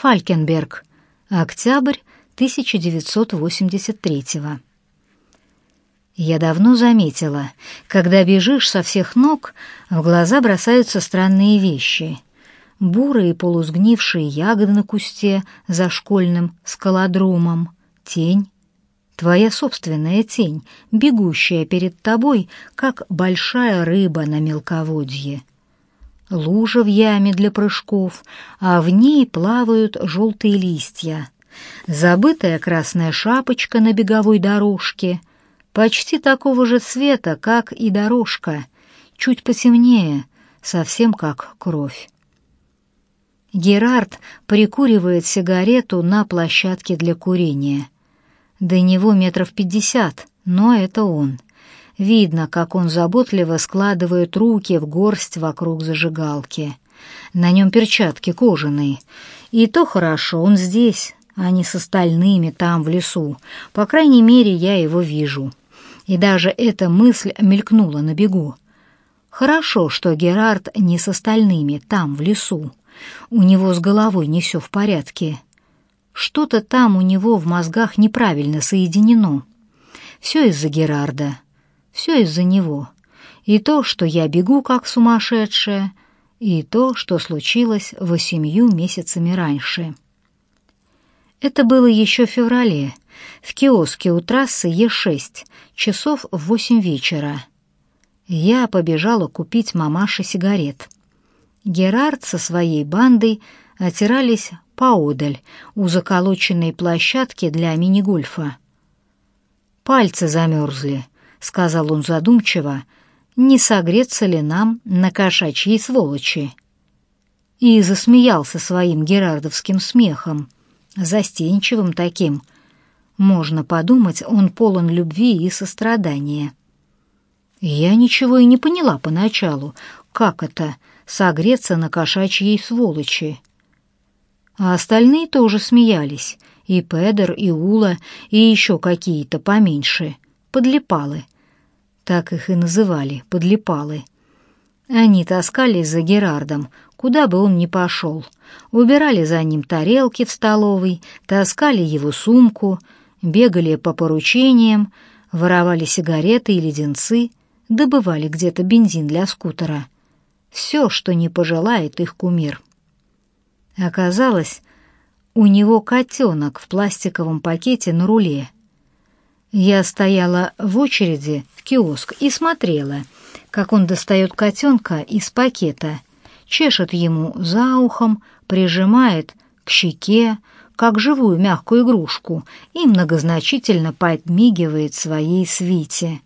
Фалькенберг. Октябрь 1983 -го. Я давно заметила, когда бежишь со всех ног, в глаза бросаются странные вещи. Бурые полусгнившие ягоды на кусте за школьным скалодрумом, тень, твоя собственная тень, бегущая перед тобой, как большая рыба на мелководье. Лужа в яме для прыжков, а в ней плавают желтые листья. Забытая красная шапочка на беговой дорожке — почти такого же цвета, как и дорожка, чуть потемнее, совсем как кровь. Герард прикуривает сигарету на площадке для курения. До него метров пятьдесят, но это он. Видно, как он заботливо складывает руки в горсть вокруг зажигалки. На нем перчатки кожаные. И то хорошо, он здесь, а не с остальными там, в лесу. По крайней мере, я его вижу и даже эта мысль мелькнула на бегу. Хорошо, что Герард не с остальными, там, в лесу. У него с головой не все в порядке. Что-то там у него в мозгах неправильно соединено. Все из-за Герарда, все из-за него. И то, что я бегу как сумасшедшая, и то, что случилось восемью месяцами раньше. Это было еще в феврале, в киоске у трассы Е6, часов в восемь вечера. Я побежала купить мамаше сигарет. Герард со своей бандой отирались поодаль, у заколоченной площадки для мини-гольфа. «Пальцы замерзли», — сказал он задумчиво, — «не согреться ли нам на кошачьей сволочи?» И засмеялся своим герардовским смехом, застенчивым таким, можно подумать, он полон любви и сострадания. Я ничего и не поняла поначалу, как это — согреться на кошачьей сволочи. А остальные тоже смеялись, и Педер, и Ула, и еще какие-то поменьше, подлипалы. Так их и называли, подлипалы. Они таскались за Герардом, куда бы он ни пошел, убирали за ним тарелки в столовой, таскали его сумку — бегали по поручениям, воровали сигареты и леденцы, добывали где-то бензин для скутера. Все, что не пожелает их кумир. Оказалось, у него котенок в пластиковом пакете на руле. Я стояла в очереди в киоск и смотрела, как он достает котенка из пакета, чешет ему за ухом, прижимает к щеке, как живую мягкую игрушку, и многозначительно подмигивает своей свите.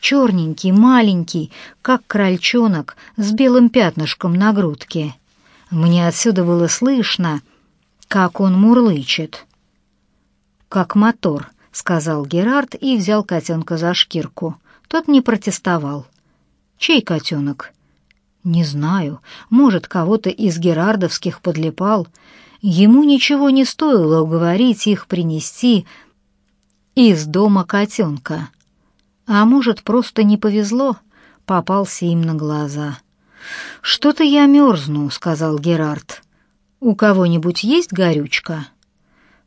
Черненький, маленький, как крольчонок с белым пятнышком на грудке. Мне отсюда было слышно, как он мурлычет. «Как мотор», — сказал Герард и взял котенка за шкирку. Тот не протестовал. «Чей котенок?» «Не знаю. Может, кого-то из герардовских подлипал. Ему ничего не стоило уговорить их принести из дома котенка. А может, просто не повезло, попался им на глаза. «Что-то я мерзну», — сказал Герард. «У кого-нибудь есть горючка?»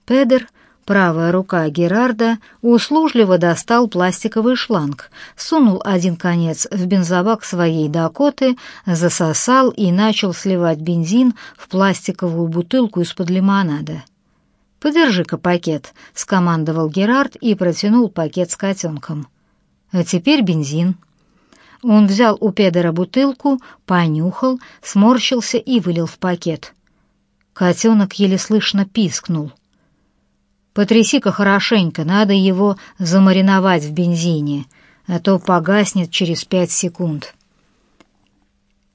Педер Правая рука Герарда услужливо достал пластиковый шланг, сунул один конец в бензобак своей Дакоты, засосал и начал сливать бензин в пластиковую бутылку из-под лимонада. «Подержи-ка пакет», — скомандовал Герард и протянул пакет с котенком. «А теперь бензин». Он взял у Педера бутылку, понюхал, сморщился и вылил в пакет. Котенок еле слышно пискнул — Потряси-ка хорошенько, надо его замариновать в бензине, а то погаснет через пять секунд.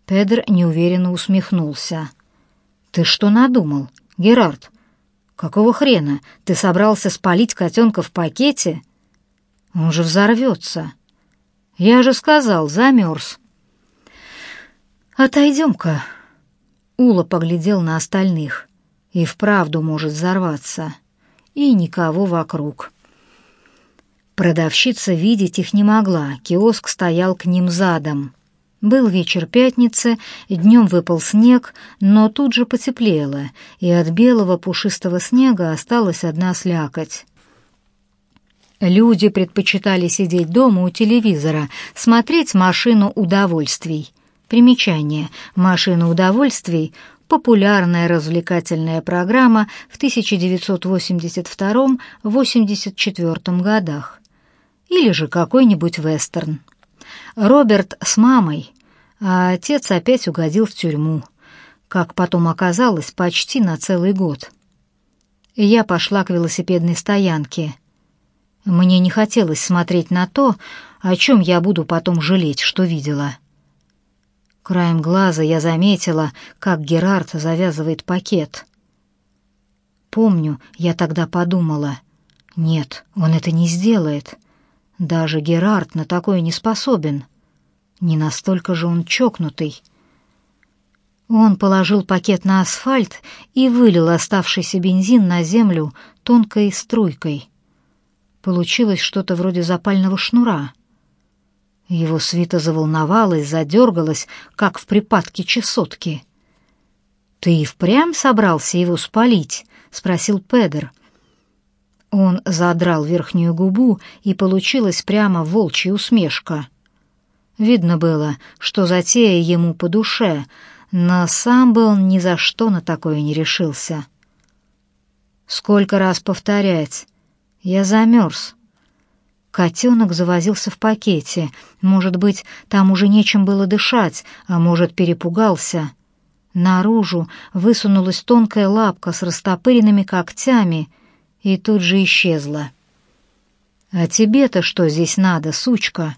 Педр неуверенно усмехнулся. «Ты что надумал, Герард? Какого хрена? Ты собрался спалить котенка в пакете? Он же взорвется. Я же сказал, замерз». «Отойдем-ка». Ула поглядел на остальных. «И вправду может взорваться» и никого вокруг. Продавщица видеть их не могла, киоск стоял к ним задом. Был вечер пятницы, днем выпал снег, но тут же потеплело, и от белого пушистого снега осталась одна слякоть. Люди предпочитали сидеть дома у телевизора, смотреть «Машину удовольствий». Примечание. «Машина удовольствий» — популярная развлекательная программа в 1982-84 годах. Или же какой-нибудь вестерн. Роберт с мамой, а отец опять угодил в тюрьму, как потом оказалось, почти на целый год. Я пошла к велосипедной стоянке. Мне не хотелось смотреть на то, о чем я буду потом жалеть, что видела. Краем глаза я заметила, как Герард завязывает пакет. Помню, я тогда подумала, нет, он это не сделает. Даже Герард на такое не способен. Не настолько же он чокнутый. Он положил пакет на асфальт и вылил оставшийся бензин на землю тонкой струйкой. Получилось что-то вроде запального шнура. Его свита заволновалась, задергалась, как в припадке чесотки. «Ты и впрямь собрался его спалить?» — спросил Педер. Он задрал верхнюю губу, и получилась прямо волчья усмешка. Видно было, что затея ему по душе, но сам бы он ни за что на такое не решился. Сколько раз повторять? Я замерз. Котенок завозился в пакете. Может быть, там уже нечем было дышать, а может, перепугался. Наружу высунулась тонкая лапка с растопыренными когтями — и тут же исчезла. «А тебе-то что здесь надо, сучка?»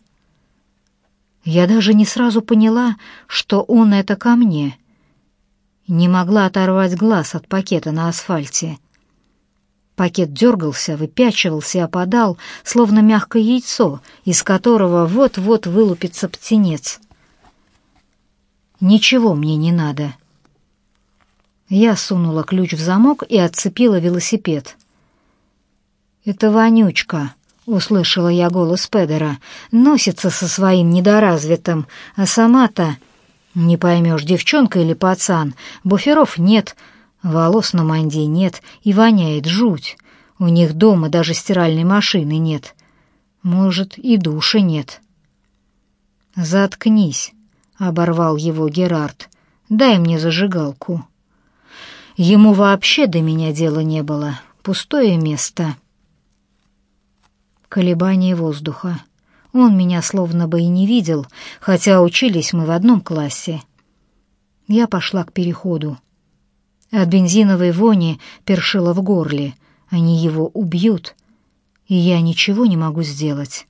Я даже не сразу поняла, что он это ко мне. Не могла оторвать глаз от пакета на асфальте. Пакет дергался, выпячивался и опадал, словно мягкое яйцо, из которого вот-вот вылупится птенец. «Ничего мне не надо». Я сунула ключ в замок и отцепила велосипед. «Это вонючка», — услышала я голос Педера, — «носится со своим недоразвитым, а сама-то...» «Не поймешь, девчонка или пацан, буферов нет, волос на манде нет и воняет жуть. У них дома даже стиральной машины нет. Может, и души нет». «Заткнись», — оборвал его Герард, — «дай мне зажигалку». Ему вообще до меня дела не было, пустое место колебание воздуха. Он меня словно бы и не видел, хотя учились мы в одном классе. Я пошла к переходу. От бензиновой вони першило в горле. Они его убьют, и я ничего не могу сделать.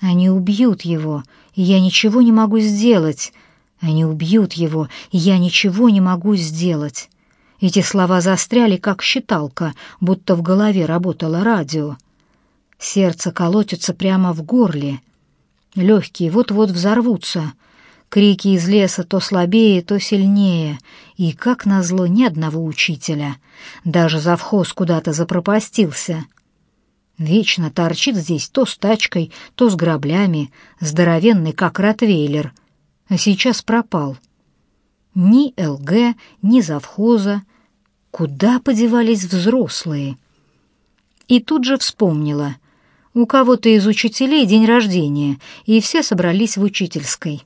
Они убьют его, и я ничего не могу сделать. Они убьют его, и я ничего не могу сделать. Эти слова застряли, как считалка, будто в голове работало радио. Сердце колотится прямо в горле. Легкие вот-вот взорвутся. Крики из леса то слабее, то сильнее. И, как назло, ни одного учителя. Даже завхоз куда-то запропастился. Вечно торчит здесь то с тачкой, то с граблями, здоровенный, как ротвейлер. А сейчас пропал. Ни ЛГ, ни завхоза. Куда подевались взрослые? И тут же вспомнила — у кого-то из учителей день рождения, и все собрались в учительской.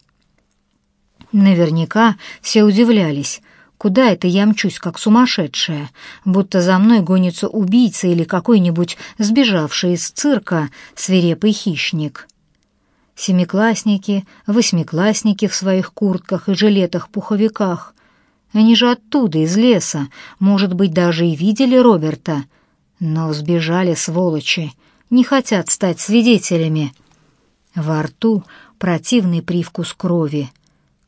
Наверняка все удивлялись, куда это я мчусь, как сумасшедшая, будто за мной гонится убийца или какой-нибудь сбежавший из цирка свирепый хищник. Семиклассники, восьмиклассники в своих куртках и жилетах-пуховиках. Они же оттуда, из леса, может быть, даже и видели Роберта, но сбежали сволочи, не хотят стать свидетелями. Во рту противный привкус крови.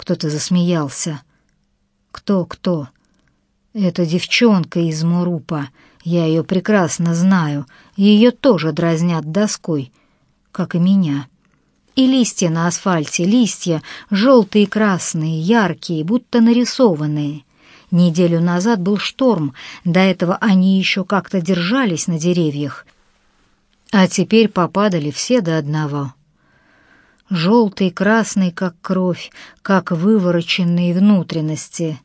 Кто-то засмеялся. Кто-кто? Это девчонка из Мурупа. Я ее прекрасно знаю. Ее тоже дразнят доской, как и меня. И листья на асфальте, листья желтые и красные, яркие, будто нарисованные. Неделю назад был шторм, до этого они еще как-то держались на деревьях, а теперь попадали все до одного. Желтый, красный, как кровь, как вывороченные внутренности.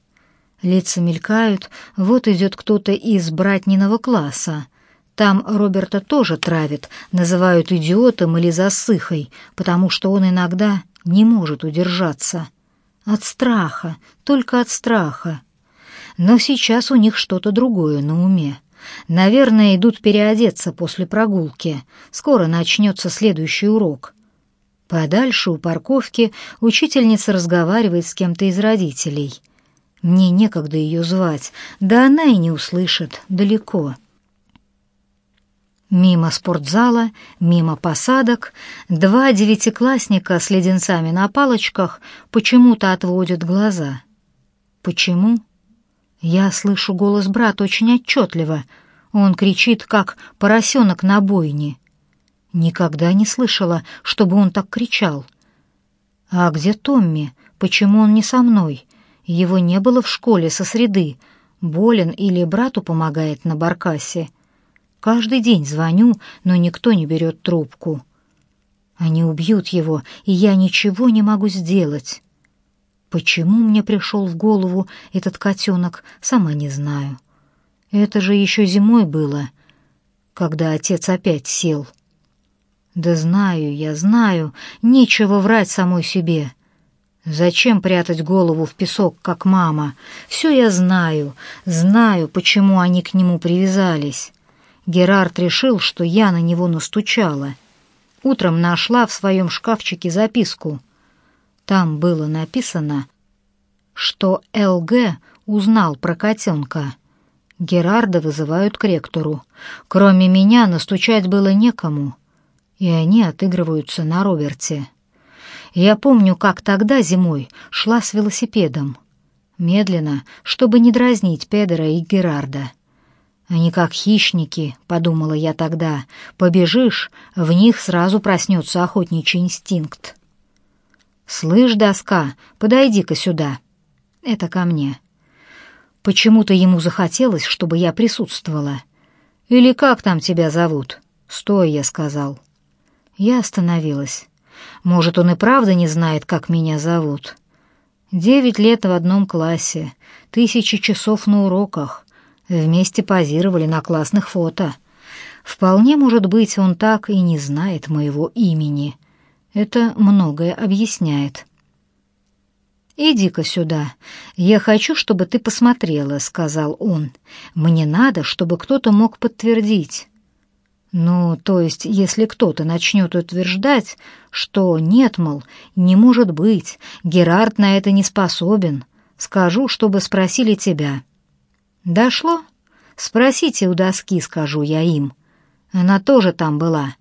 Лица мелькают, вот идет кто-то из братниного класса. Там Роберта тоже травят, называют идиотом или засыхой, потому что он иногда не может удержаться. От страха, только от страха. Но сейчас у них что-то другое на уме. Наверное, идут переодеться после прогулки. Скоро начнется следующий урок. Подальше у парковки учительница разговаривает с кем-то из родителей. Мне некогда ее звать, да она и не услышит, далеко. Мимо спортзала, мимо посадок, два девятиклассника с леденцами на палочках почему-то отводят глаза. Почему? Я слышу голос брата очень отчетливо. Он кричит, как поросенок на бойне. Никогда не слышала, чтобы он так кричал. А где Томми? Почему он не со мной? Его не было в школе со среды. Болен или брату помогает на баркасе. Каждый день звоню, но никто не берет трубку. Они убьют его, и я ничего не могу сделать. Почему мне пришел в голову этот котенок, сама не знаю. Это же еще зимой было, когда отец опять сел. Да знаю я, знаю, нечего врать самой себе. Зачем прятать голову в песок, как мама? Все я знаю, знаю, почему они к нему привязались. Герард решил, что я на него настучала. Утром нашла в своем шкафчике записку — там было написано, что ЛГ узнал про котенка. Герарда вызывают к ректору. Кроме меня настучать было некому, и они отыгрываются на Роберте. Я помню, как тогда зимой шла с велосипедом. Медленно, чтобы не дразнить Педера и Герарда. Они как хищники, подумала я тогда. Побежишь, в них сразу проснется охотничий инстинкт. «Слышь, доска, подойди-ка сюда». Это ко мне. Почему-то ему захотелось, чтобы я присутствовала. «Или как там тебя зовут?» «Стой», — я сказал. Я остановилась. Может, он и правда не знает, как меня зовут. Девять лет в одном классе, тысячи часов на уроках. Вместе позировали на классных фото. Вполне может быть, он так и не знает моего имени. Это многое объясняет. «Иди-ка сюда. Я хочу, чтобы ты посмотрела», — сказал он. «Мне надо, чтобы кто-то мог подтвердить». «Ну, то есть, если кто-то начнет утверждать, что нет, мол, не может быть, Герард на это не способен, скажу, чтобы спросили тебя». «Дошло? Спросите у доски, скажу я им. Она тоже там была.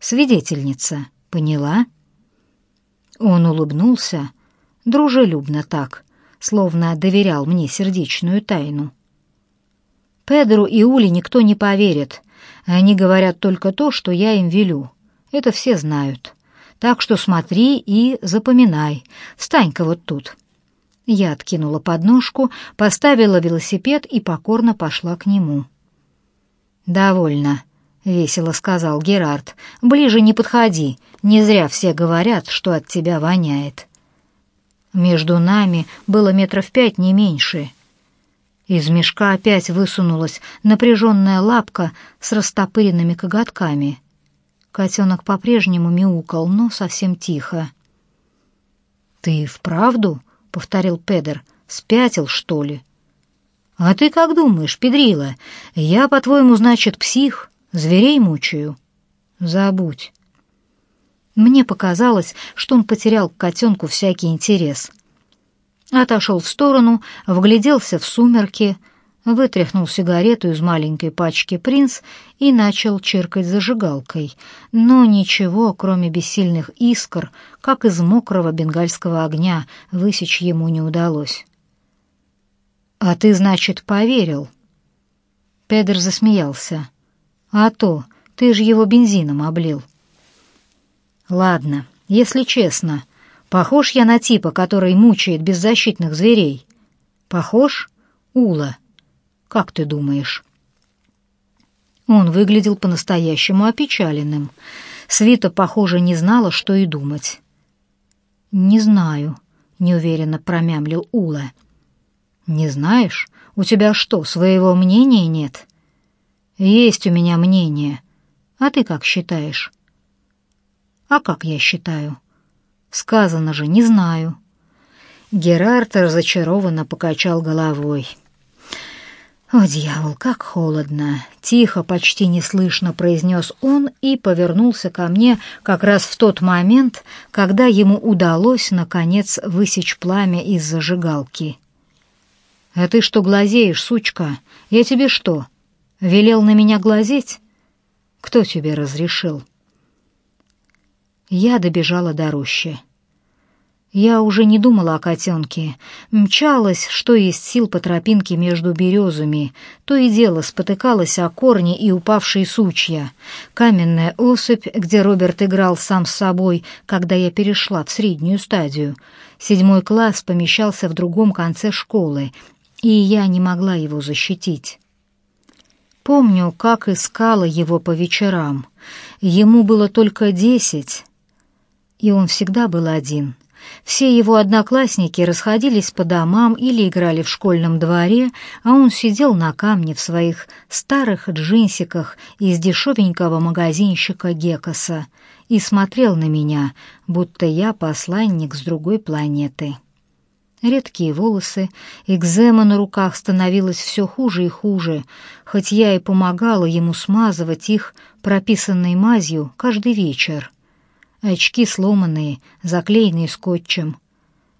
Свидетельница». Поняла?» Он улыбнулся, дружелюбно так, словно доверял мне сердечную тайну. Педру и Ули никто не поверит. Они говорят только то, что я им велю. Это все знают. Так что смотри и запоминай. Встань-ка вот тут». Я откинула подножку, поставила велосипед и покорно пошла к нему. «Довольно», весело сказал Герард. Ближе не подходи, не зря все говорят, что от тебя воняет. Между нами было метров пять не меньше. Из мешка опять высунулась напряженная лапка с растопыренными коготками. Котенок по-прежнему мяукал, но совсем тихо. «Ты вправду?» — повторил Педер. «Спятил, что ли?» «А ты как думаешь, Педрила? Я, по-твоему, значит, псих?» Зверей мучаю. Забудь. Мне показалось, что он потерял к котенку всякий интерес. Отошел в сторону, вгляделся в сумерки, вытряхнул сигарету из маленькой пачки «Принц» и начал чиркать зажигалкой. Но ничего, кроме бессильных искр, как из мокрого бенгальского огня, высечь ему не удалось. «А ты, значит, поверил?» Педер засмеялся. А то, ты же его бензином облил. Ладно, если честно, похож я на типа, который мучает беззащитных зверей. Похож? Ула. Как ты думаешь? Он выглядел по-настоящему опечаленным. Свита, похоже, не знала, что и думать. «Не знаю», — неуверенно промямлил Ула. «Не знаешь? У тебя что, своего мнения нет?» «Есть у меня мнение. А ты как считаешь?» «А как я считаю?» «Сказано же, не знаю». Герард разочарованно покачал головой. «О, дьявол, как холодно!» — тихо, почти неслышно произнес он и повернулся ко мне как раз в тот момент, когда ему удалось, наконец, высечь пламя из зажигалки. «А ты что глазеешь, сучка? Я тебе что, велел на меня глазеть? Кто тебе разрешил?» Я добежала до рощи. Я уже не думала о котенке. Мчалась, что есть сил по тропинке между березами. То и дело спотыкалась о корни и упавшие сучья. Каменная осыпь, где Роберт играл сам с собой, когда я перешла в среднюю стадию. Седьмой класс помещался в другом конце школы, и я не могла его защитить. Помню, как искала его по вечерам. Ему было только десять, и он всегда был один — все его одноклассники расходились по домам или играли в школьном дворе, а он сидел на камне в своих старых джинсиках из дешевенького магазинщика Гекоса и смотрел на меня, будто я посланник с другой планеты. Редкие волосы, экзема на руках становилась все хуже и хуже, хоть я и помогала ему смазывать их прописанной мазью каждый вечер очки сломанные, заклеенные скотчем.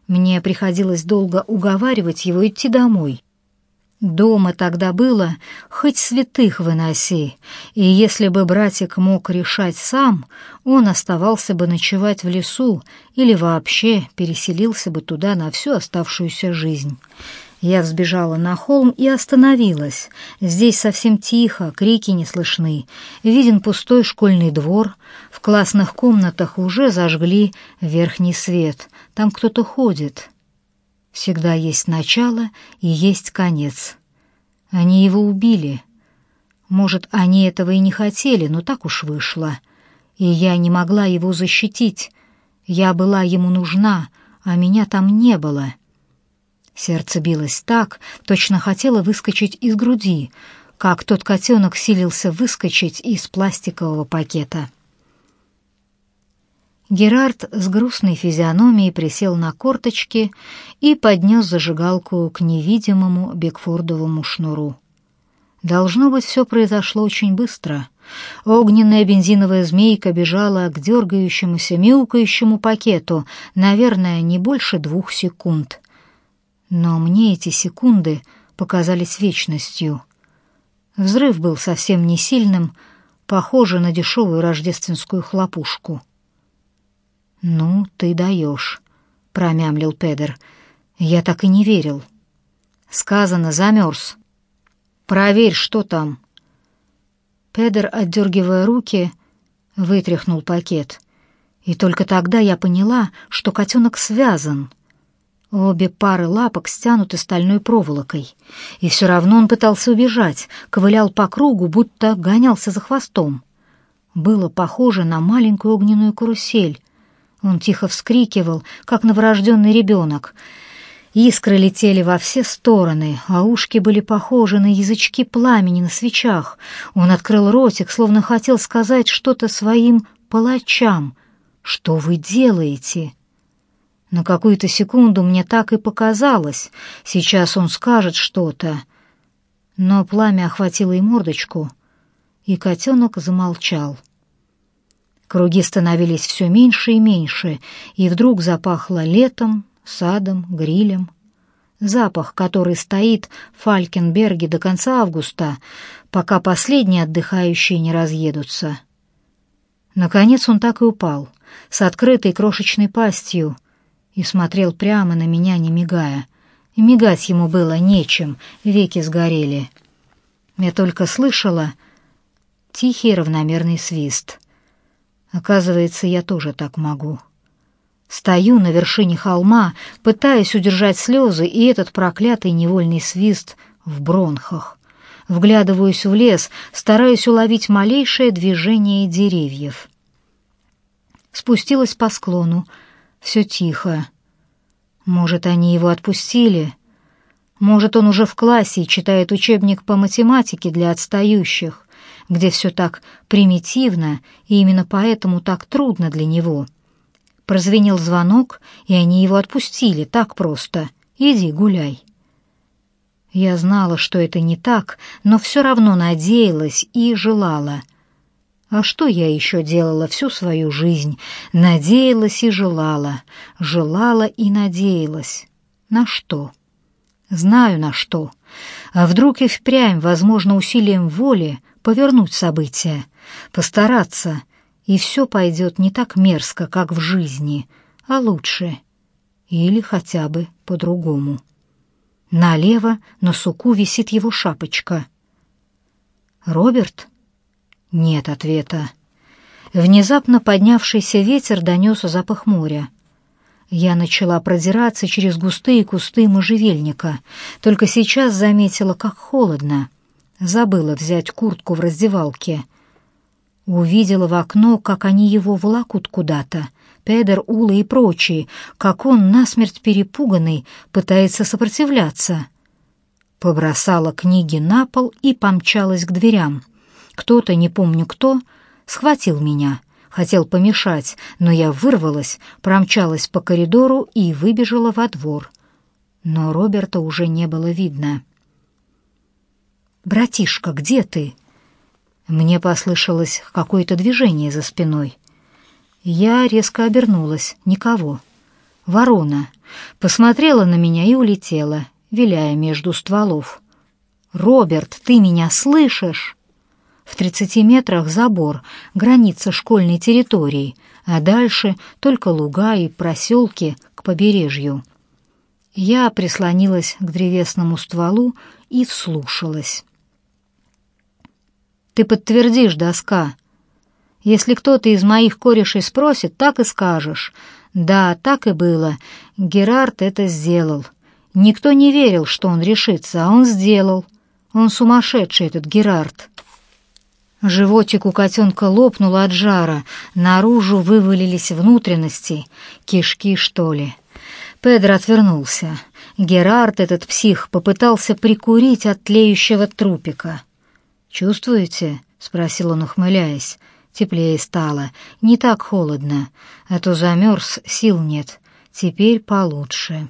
Мне приходилось долго уговаривать его идти домой. Дома тогда было хоть святых выноси, и если бы братик мог решать сам, он оставался бы ночевать в лесу или вообще переселился бы туда на всю оставшуюся жизнь. Я взбежала на холм и остановилась. Здесь совсем тихо, крики не слышны. Виден пустой школьный двор. В классных комнатах уже зажгли верхний свет. Там кто-то ходит. Всегда есть начало и есть конец. Они его убили. Может, они этого и не хотели, но так уж вышло. И я не могла его защитить. Я была ему нужна, а меня там не было». Сердце билось так, точно хотело выскочить из груди, как тот котенок силился выскочить из пластикового пакета. Герард с грустной физиономией присел на корточки и поднес зажигалку к невидимому Бекфордовому шнуру. Должно быть, все произошло очень быстро. Огненная бензиновая змейка бежала к дергающемуся, мяукающему пакету, наверное, не больше двух секунд. Но мне эти секунды показались вечностью. Взрыв был совсем не сильным, похоже на дешевую рождественскую хлопушку. «Ну, ты даешь», — промямлил Педер. «Я так и не верил». «Сказано, замерз». «Проверь, что там». Педер, отдергивая руки, вытряхнул пакет. И только тогда я поняла, что котенок связан — Обе пары лапок стянуты стальной проволокой. И все равно он пытался убежать, ковылял по кругу, будто гонялся за хвостом. Было похоже на маленькую огненную карусель. Он тихо вскрикивал, как новорожденный ребенок. Искры летели во все стороны, а ушки были похожи на язычки пламени на свечах. Он открыл ротик, словно хотел сказать что-то своим палачам. «Что вы делаете?» На какую-то секунду мне так и показалось, сейчас он скажет что-то. Но пламя охватило и мордочку, и котенок замолчал. Круги становились все меньше и меньше, и вдруг запахло летом, садом, грилем. Запах, который стоит в Фалькенберге до конца августа, пока последние отдыхающие не разъедутся. Наконец он так и упал, с открытой крошечной пастью, и смотрел прямо на меня, не мигая. И мигать ему было нечем, веки сгорели. Я только слышала тихий равномерный свист. Оказывается, я тоже так могу. Стою на вершине холма, пытаясь удержать слезы и этот проклятый невольный свист в бронхах. Вглядываюсь в лес, стараюсь уловить малейшее движение деревьев. Спустилась по склону, Все тихо. Может, они его отпустили? Может, он уже в классе и читает учебник по математике для отстающих, где все так примитивно, и именно поэтому так трудно для него. Прозвенел звонок, и они его отпустили так просто. «Иди гуляй». Я знала, что это не так, но все равно надеялась и желала. А что я еще делала всю свою жизнь? Надеялась и желала, желала и надеялась. На что? Знаю, на что. А вдруг и впрямь, возможно, усилием воли повернуть события, постараться, и все пойдет не так мерзко, как в жизни, а лучше. Или хотя бы по-другому. Налево на суку висит его шапочка. «Роберт?» Нет ответа. Внезапно поднявшийся ветер донес запах моря. Я начала продираться через густые кусты можжевельника. Только сейчас заметила, как холодно. Забыла взять куртку в раздевалке. Увидела в окно, как они его волокут куда-то. Педер, Ула и прочие, как он, насмерть перепуганный, пытается сопротивляться. Побросала книги на пол и помчалась к дверям. Кто-то, не помню кто, схватил меня, хотел помешать, но я вырвалась, промчалась по коридору и выбежала во двор. Но Роберта уже не было видно. «Братишка, где ты?» Мне послышалось какое-то движение за спиной. Я резко обернулась. Никого. Ворона. Посмотрела на меня и улетела, виляя между стволов. «Роберт, ты меня слышишь?» В тридцати метрах забор, граница школьной территории, а дальше только луга и проселки к побережью. Я прислонилась к древесному стволу и вслушалась. «Ты подтвердишь, доска. Если кто-то из моих корешей спросит, так и скажешь. Да, так и было. Герард это сделал. Никто не верил, что он решится, а он сделал. Он сумасшедший, этот Герард». Животик у котенка лопнул от жара, наружу вывалились внутренности, кишки, что ли. Педро отвернулся. Герард, этот псих, попытался прикурить от тлеющего трупика. «Чувствуете?» — спросил он, ухмыляясь. Теплее стало, не так холодно, а то замерз, сил нет. Теперь получше.